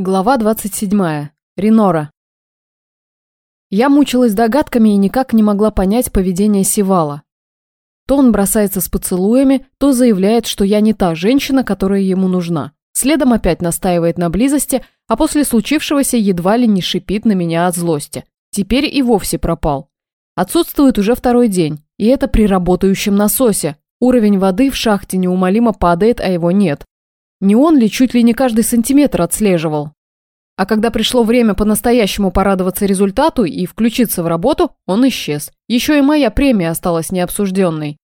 Глава 27. Ренора. Я мучилась догадками и никак не могла понять поведение Сивала. То он бросается с поцелуями, то заявляет, что я не та женщина, которая ему нужна. Следом опять настаивает на близости, а после случившегося едва ли не шипит на меня от злости. Теперь и вовсе пропал. Отсутствует уже второй день, и это при работающем насосе. Уровень воды в шахте неумолимо падает, а его нет. Не он ли чуть ли не каждый сантиметр отслеживал? А когда пришло время по-настоящему порадоваться результату и включиться в работу, он исчез. Еще и моя премия осталась необсужденной.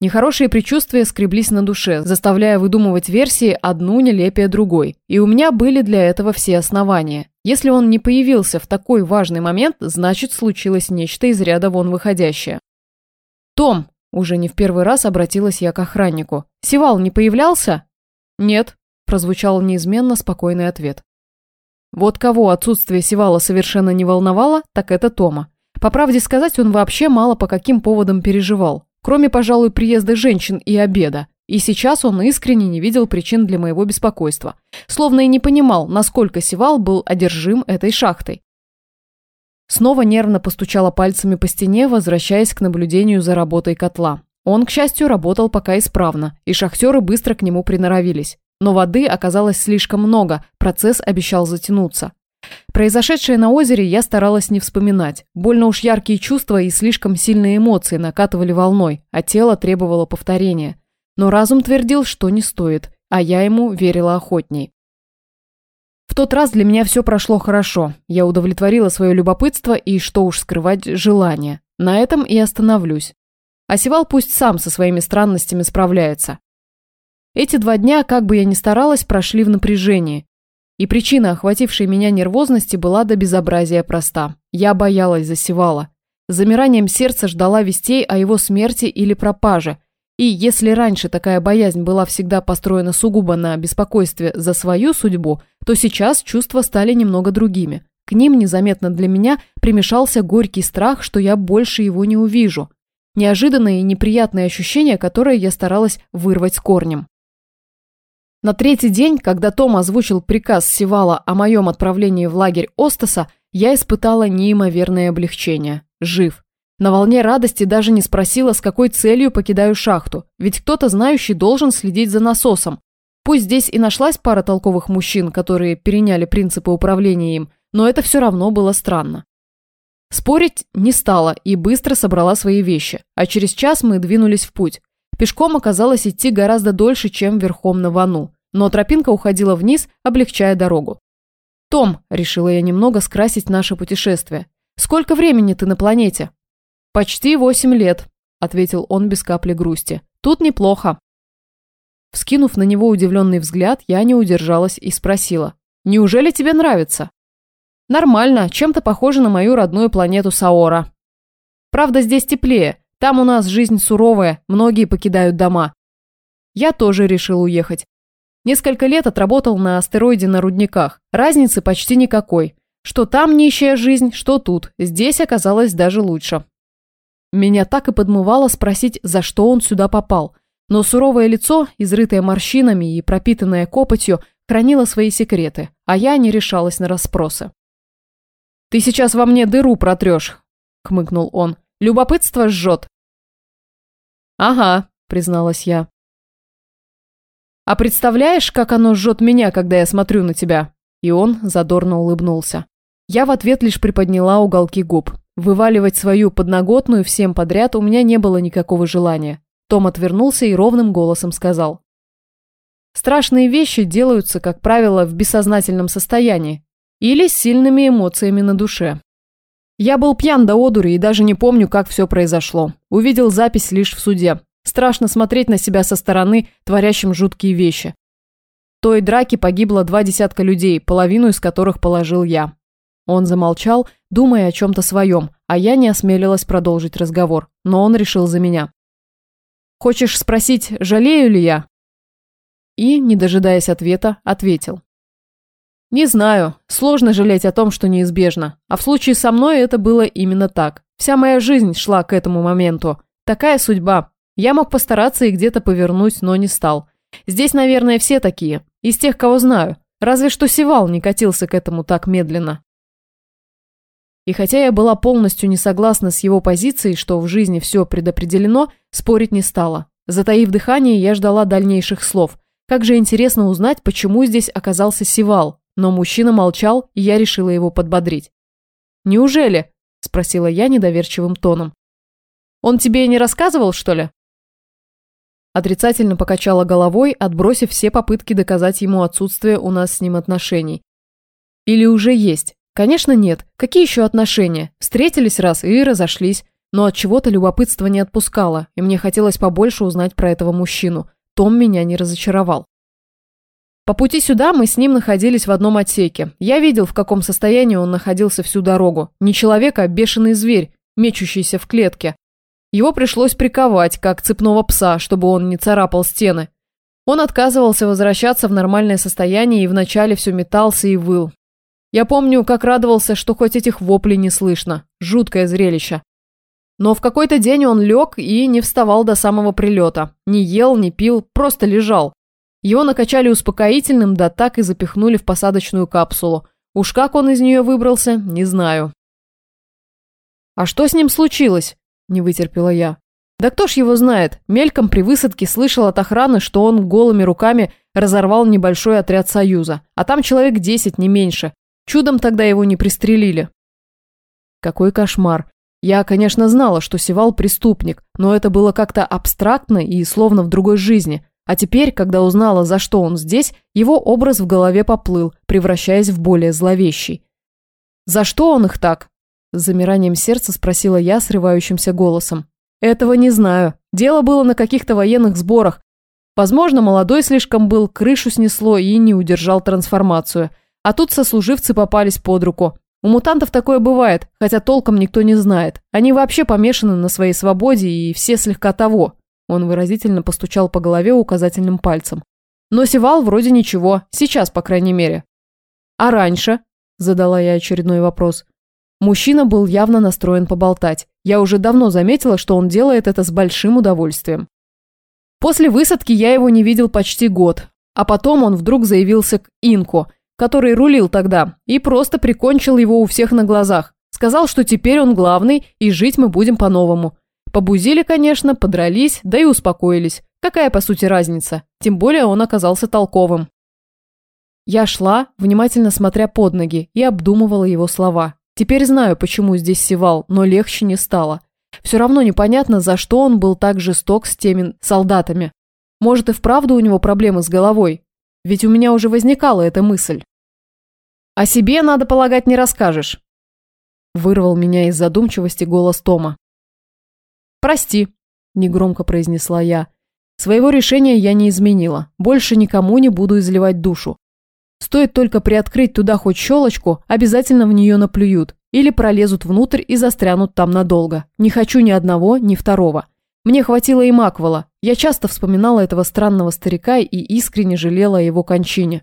Нехорошие предчувствия скреблись на душе, заставляя выдумывать версии одну нелепее другой. И у меня были для этого все основания. Если он не появился в такой важный момент, значит случилось нечто из ряда вон выходящее. «Том!» – уже не в первый раз обратилась я к охраннику. «Сивал не появлялся?» «Нет», – прозвучал неизменно спокойный ответ. Вот кого отсутствие Сивала совершенно не волновало, так это Тома. По правде сказать, он вообще мало по каким поводам переживал, кроме, пожалуй, приезда женщин и обеда. И сейчас он искренне не видел причин для моего беспокойства. Словно и не понимал, насколько Сивал был одержим этой шахтой. Снова нервно постучала пальцами по стене, возвращаясь к наблюдению за работой котла. Он, к счастью, работал пока исправно, и шахтеры быстро к нему приноровились. Но воды оказалось слишком много, процесс обещал затянуться. Произошедшее на озере я старалась не вспоминать. Больно уж яркие чувства и слишком сильные эмоции накатывали волной, а тело требовало повторения. Но разум твердил, что не стоит, а я ему верила охотней. В тот раз для меня все прошло хорошо. Я удовлетворила свое любопытство и, что уж скрывать, желание. На этом и остановлюсь. Осевал пусть сам со своими странностями справляется. Эти два дня, как бы я ни старалась, прошли в напряжении. И причина, охватившей меня нервозности, была до безобразия проста. Я боялась засевала. С замиранием сердца ждала вестей о его смерти или пропаже. И если раньше такая боязнь была всегда построена сугубо на беспокойстве за свою судьбу, то сейчас чувства стали немного другими. К ним незаметно для меня примешался горький страх, что я больше его не увижу. Неожиданное и неприятное ощущение, которое я старалась вырвать с корнем. На третий день, когда Том озвучил приказ Сивала о моем отправлении в лагерь Остаса, я испытала неимоверное облегчение. Жив. На волне радости даже не спросила, с какой целью покидаю шахту, ведь кто-то знающий должен следить за насосом. Пусть здесь и нашлась пара толковых мужчин, которые переняли принципы управления им, но это все равно было странно. Спорить не стала и быстро собрала свои вещи, а через час мы двинулись в путь. Пешком оказалось идти гораздо дольше, чем верхом на вану, но тропинка уходила вниз, облегчая дорогу. «Том», – решила я немного скрасить наше путешествие, – «сколько времени ты на планете?» «Почти восемь лет», – ответил он без капли грусти. «Тут неплохо». Вскинув на него удивленный взгляд, я не удержалась и спросила. «Неужели тебе нравится?» Нормально, чем-то похоже на мою родную планету Саора. Правда, здесь теплее. Там у нас жизнь суровая, многие покидают дома. Я тоже решил уехать. Несколько лет отработал на астероиде на рудниках. Разницы почти никакой. Что там нищая жизнь, что тут. Здесь оказалось даже лучше. Меня так и подмывало спросить, за что он сюда попал. Но суровое лицо, изрытое морщинами и пропитанное копотью, хранило свои секреты, а я не решалась на расспросы. «Ты сейчас во мне дыру протрешь», — хмыкнул он. «Любопытство жжет». «Ага», — призналась я. «А представляешь, как оно жжет меня, когда я смотрю на тебя?» И он задорно улыбнулся. Я в ответ лишь приподняла уголки губ. Вываливать свою подноготную всем подряд у меня не было никакого желания. Том отвернулся и ровным голосом сказал. Страшные вещи делаются, как правило, в бессознательном состоянии, или с сильными эмоциями на душе. Я был пьян до одури и даже не помню, как все произошло. Увидел запись лишь в суде. Страшно смотреть на себя со стороны, творящим жуткие вещи. В той драке погибло два десятка людей, половину из которых положил я. Он замолчал, думая о чем-то своем, а я не осмелилась продолжить разговор, но он решил за меня. «Хочешь спросить, жалею ли я?» И, не дожидаясь ответа, ответил. Не знаю. Сложно жалеть о том, что неизбежно. А в случае со мной это было именно так. Вся моя жизнь шла к этому моменту. Такая судьба. Я мог постараться и где-то повернуть, но не стал. Здесь, наверное, все такие. Из тех, кого знаю. Разве что Севал не катился к этому так медленно. И хотя я была полностью не согласна с его позицией, что в жизни все предопределено, спорить не стала. Затаив дыхание, я ждала дальнейших слов. Как же интересно узнать, почему здесь оказался Севал. Но мужчина молчал, и я решила его подбодрить. «Неужели?» – спросила я недоверчивым тоном. «Он тебе не рассказывал, что ли?» Отрицательно покачала головой, отбросив все попытки доказать ему отсутствие у нас с ним отношений. Или уже есть? Конечно, нет. Какие еще отношения? Встретились раз и разошлись. Но от чего-то любопытство не отпускало, и мне хотелось побольше узнать про этого мужчину. Том меня не разочаровал. По пути сюда мы с ним находились в одном отсеке. Я видел, в каком состоянии он находился всю дорогу. Не человек, а бешеный зверь, мечущийся в клетке. Его пришлось приковать, как цепного пса, чтобы он не царапал стены. Он отказывался возвращаться в нормальное состояние и вначале все метался и выл. Я помню, как радовался, что хоть этих воплей не слышно. Жуткое зрелище. Но в какой-то день он лег и не вставал до самого прилета. Не ел, не пил, просто лежал. Его накачали успокоительным, да так и запихнули в посадочную капсулу. Уж как он из нее выбрался, не знаю. «А что с ним случилось?» – не вытерпела я. «Да кто ж его знает? Мельком при высадке слышал от охраны, что он голыми руками разорвал небольшой отряд Союза. А там человек десять, не меньше. Чудом тогда его не пристрелили. Какой кошмар. Я, конечно, знала, что Севал преступник, но это было как-то абстрактно и словно в другой жизни. А теперь, когда узнала, за что он здесь, его образ в голове поплыл, превращаясь в более зловещий. «За что он их так?» С замиранием сердца спросила я срывающимся голосом. «Этого не знаю. Дело было на каких-то военных сборах. Возможно, молодой слишком был, крышу снесло и не удержал трансформацию. А тут сослуживцы попались под руку. У мутантов такое бывает, хотя толком никто не знает. Они вообще помешаны на своей свободе и все слегка того. Он выразительно постучал по голове указательным пальцем. Но Севал вроде ничего, сейчас, по крайней мере. А раньше? Задала я очередной вопрос. Мужчина был явно настроен поболтать. Я уже давно заметила, что он делает это с большим удовольствием. После высадки я его не видел почти год, а потом он вдруг заявился к Инку – который рулил тогда, и просто прикончил его у всех на глазах. Сказал, что теперь он главный, и жить мы будем по-новому. Побузили, конечно, подрались, да и успокоились. Какая, по сути, разница? Тем более он оказался толковым. Я шла, внимательно смотря под ноги, и обдумывала его слова. Теперь знаю, почему здесь севал, но легче не стало. Все равно непонятно, за что он был так жесток с теми солдатами. Может, и вправду у него проблемы с головой? Ведь у меня уже возникала эта мысль. «О себе, надо полагать, не расскажешь», – вырвал меня из задумчивости голос Тома. «Прости», – негромко произнесла я. «Своего решения я не изменила. Больше никому не буду изливать душу. Стоит только приоткрыть туда хоть щелочку, обязательно в нее наплюют. Или пролезут внутрь и застрянут там надолго. Не хочу ни одного, ни второго. Мне хватило и Маквела. Я часто вспоминала этого странного старика и искренне жалела о его кончине.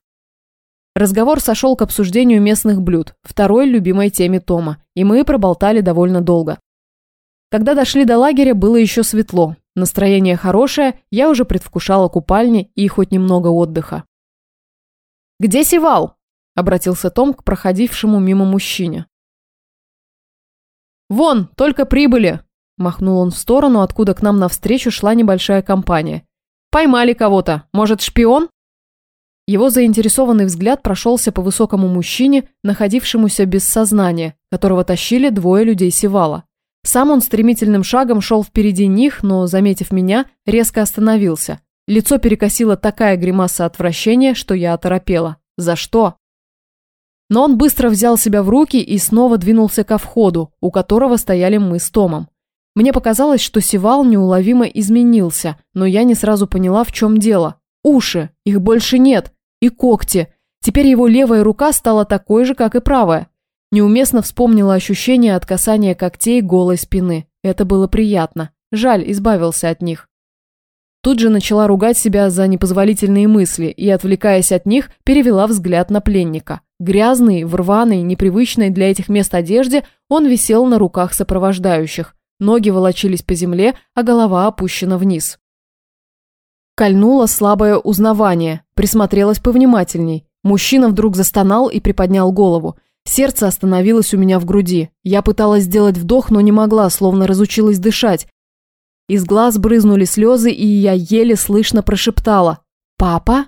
Разговор сошел к обсуждению местных блюд, второй любимой теме Тома, и мы проболтали довольно долго. Когда дошли до лагеря, было еще светло. Настроение хорошее, я уже предвкушала купальни и хоть немного отдыха. «Где Севал?» – обратился Том к проходившему мимо мужчине. «Вон, только прибыли!» Махнул он в сторону, откуда к нам навстречу шла небольшая компания. «Поймали кого-то. Может, шпион?» Его заинтересованный взгляд прошелся по высокому мужчине, находившемуся без сознания, которого тащили двое людей Севала. Сам он стремительным шагом шел впереди них, но, заметив меня, резко остановился. Лицо перекосило такая гримаса отвращения, что я оторопела. За что? Но он быстро взял себя в руки и снова двинулся ко входу, у которого стояли мы с Томом. Мне показалось, что Севал неуловимо изменился, но я не сразу поняла, в чем дело. Уши, их больше нет, и когти. Теперь его левая рука стала такой же, как и правая. Неуместно вспомнила ощущение от касания когтей голой спины. Это было приятно. Жаль, избавился от них. Тут же начала ругать себя за непозволительные мысли и, отвлекаясь от них, перевела взгляд на пленника. Грязный, в рваной, непривычной для этих мест одежде, он висел на руках сопровождающих. Ноги волочились по земле, а голова опущена вниз. Кольнуло слабое узнавание, присмотрелась повнимательней. Мужчина вдруг застонал и приподнял голову. Сердце остановилось у меня в груди. Я пыталась сделать вдох, но не могла, словно разучилась дышать. Из глаз брызнули слезы, и я еле слышно прошептала. «Папа?»